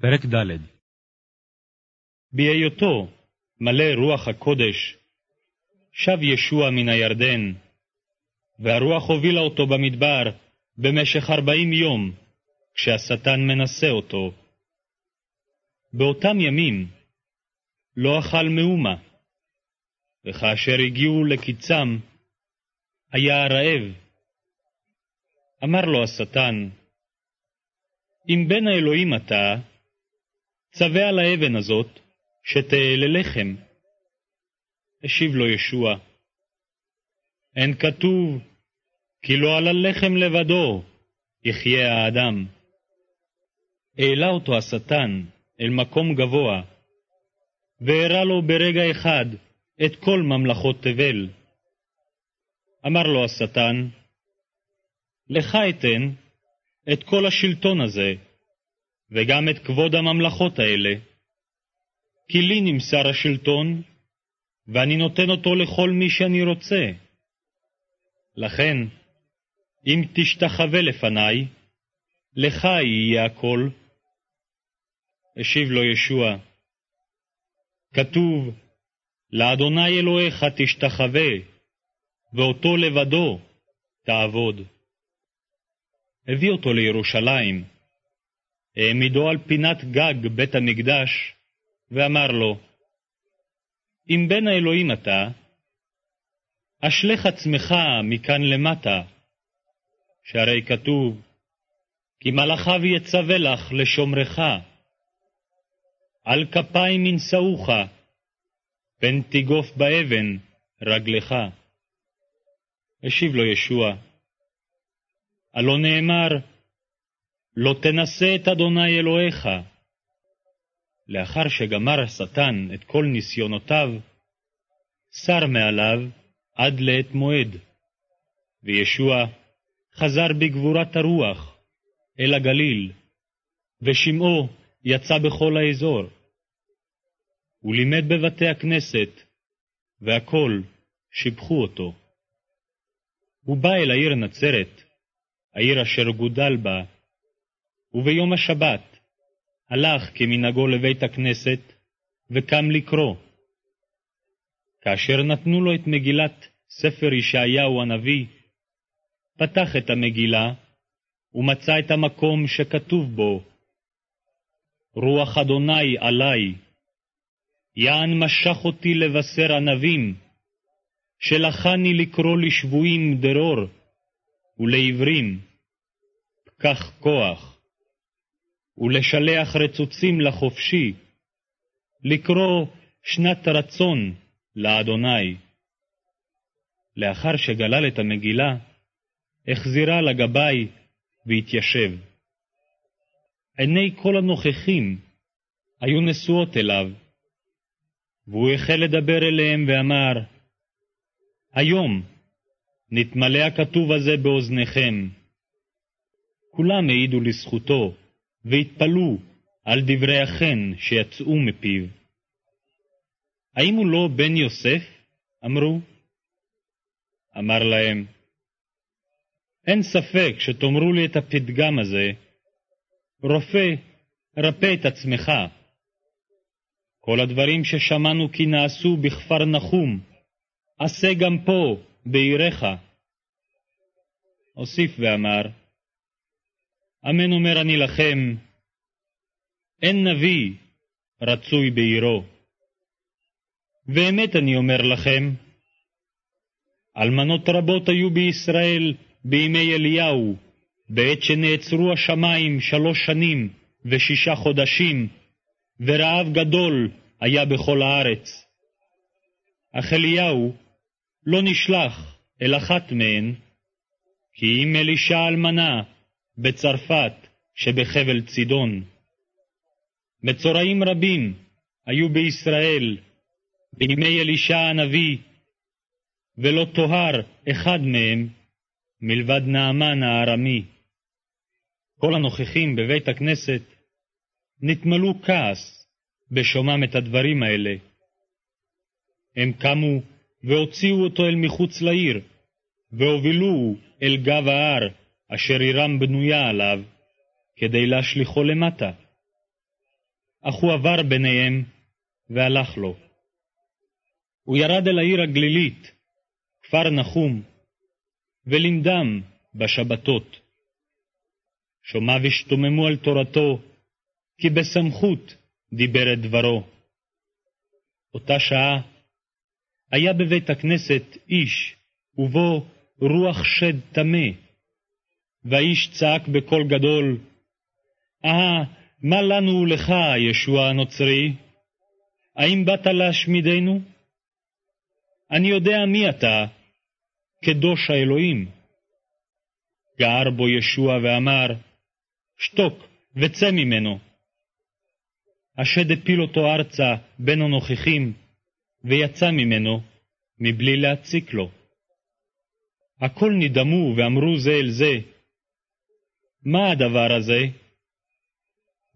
פרק ד' בהיותו מלא רוח הקודש, שב ישוע מן הירדן, והרוח הובילה אותו במדבר במשך ארבעים יום, כשהשטן מנסה אותו. באותם ימים לא אכל מאומה, וכאשר הגיעו לקיצם, היה רעב. אמר לו השטן, אם בן האלוהים אתה, צווה על האבן הזאת, שתהיה ללחם. השיב לו ישוע, אין כתוב, כי לא על הלחם לבדו יחיה האדם. העלה אותו השטן אל מקום גבוה, והראה לו ברגע אחד את כל ממלכות תבל. אמר לו השטן, לך אתן את כל השלטון הזה, וגם את כבוד הממלכות האלה. כי לי נמסר השלטון, ואני נותן אותו לכל מי שאני רוצה. לכן, אם תשתחווה לפניי, לך יהיה הכל. השיב לו ישוע, כתוב, לאדוני אלוהיך תשתחווה, ואותו לבדו תעבוד. הביא אותו לירושלים, העמידו על פינת גג בית המקדש, ואמר לו, אם בן האלוהים אתה, אשלך עצמך מכאן למטה, שהרי כתוב, כי מלאכיו יצווה לך לשומרך. על כפיים ינשאוך, פן תיגוף באבן רגלך. השיב לו ישוע, הלא נאמר, לא תנסה את אדוני אלוהיך. לאחר שגמר השטן את כל ניסיונותיו, סר מעליו עד לעת מועד, וישוע חזר בגבורת הרוח אל הגליל, ושמעו יצא בכל האזור. הוא לימד בבתי הכנסת, והכל שיבחו אותו. הוא בא אל העיר נצרת, העיר אשר גודל בה, וביום השבת הלך כמנהגו לבית הכנסת, וקם לקרוא. כאשר נתנו לו את מגילת ספר ישעיהו הנביא, פתח את המגילה, ומצא את המקום שכתוב בו, רוח אדוני עלי, יען משך אותי לבשר ענבים, שלחני לקרוא לשבויים דרור, ולעברים, פקח כוח. ולשלח רצוצים לחופשי, לקרוא שנת רצון לאדוני. לאחר שגלל את המגילה, החזירה לגבאי והתיישב. עיני כל הנוכחים היו נשואות אליו, והוא החל לדבר אליהם ואמר, היום נתמלא הכתוב הזה באוזניכם. כולם העידו לזכותו, והתפלאו על דברי החן שיצאו מפיו. האם הוא לא בן יוסף? אמרו. אמר להם, אין ספק שתאמרו לי את הפתגם הזה, רופא, רפא את עצמך. כל הדברים ששמענו כי נעשו בכפר נחום, עשה גם פה, בעירך. הוסיף ואמר, אמן אומר אני לכם, אין נביא רצוי בעירו. ואמת אני אומר לכם, אלמנות רבות היו בישראל בימי אליהו, בעת שנעצרו השמיים שלוש שנים ושישה חודשים, ורעב גדול היה בכל הארץ. אך אליהו לא נשלח אל אחת מהן, כי אם אלישע אלמנה בצרפת שבחבל צידון. מצורעים רבים היו בישראל בימי אלישע הנביא, ולא טוהר אחד מהם מלבד נעמן הארמי. כל הנוכחים בבית הכנסת נתמלאו כעס בשומעם את הדברים האלה. הם קמו והוציאו אותו אל מחוץ לעיר, והובילוהו אל גב ההר, אשר עירם בנויה עליו, כדי להשליכו למטה. אך הוא עבר ביניהם, והלך לו. הוא ירד אל העיר הגלילית, כפר נחום, ולימדם בשבתות. שומעיו השתוממו על תורתו, כי בסמכות דיבר את דברו. אותה שעה היה בבית הכנסת איש, ובו רוח שד טמא. והאיש צעק בקול גדול, אה, מה לנו ולך, ישוע הנוצרי? האם באת להשמידנו? אני יודע מי אתה, קדוש האלוהים. גער בו ישוע ואמר, שתוק וצא ממנו. השד הפיל אותו ארצה בין הנוכחים, ויצא ממנו, מבלי להציק לו. הכל נדהמו ואמרו זה אל זה, מה הדבר הזה?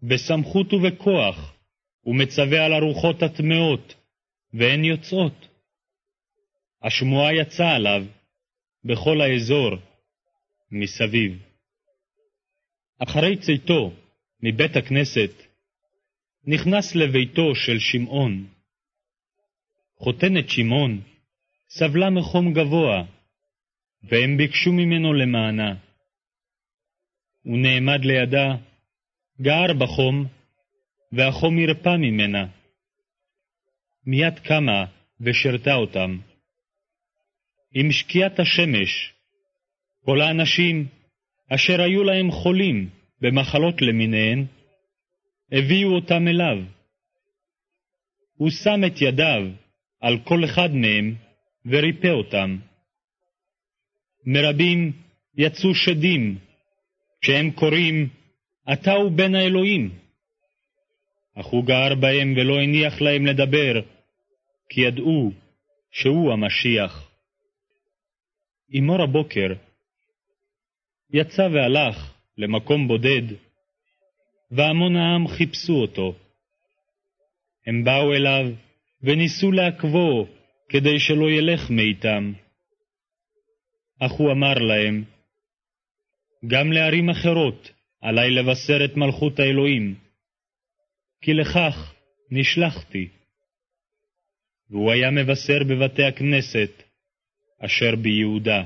בסמכות ובכוח, הוא מצווה על הרוחות הטמאות, והן יוצאות. השמועה יצאה עליו בכל האזור מסביב. אחרי צאתו מבית הכנסת, נכנס לביתו של שמעון. חותנת שמעון סבלה מחום גבוה, והם ביקשו ממנו למענה. הוא נעמד לידה, גער בחום, והחום הרפא ממנה. מיד קמה ושרתה אותם. עם שקיעת השמש, כל האנשים אשר היו להם חולים במחלות למיניהן, הביאו אותם אליו. הוא שם את ידיו על כל אחד מהם וריפא אותם. מרבים יצאו שדים, כשהם קוראים, אתה הוא בן האלוהים. אך הוא גער בהם ולא הניח להם לדבר, כי ידעו שהוא המשיח. אמור הבוקר יצא והלך למקום בודד, והמון העם חיפשו אותו. הם באו אליו וניסו לעכבו כדי שלא ילך מאיתם. אך הוא אמר להם, גם לערים אחרות עלי לבשר את מלכות האלוהים, כי לכך נשלחתי. והוא היה מבשר בבתי הכנסת אשר ביהודה.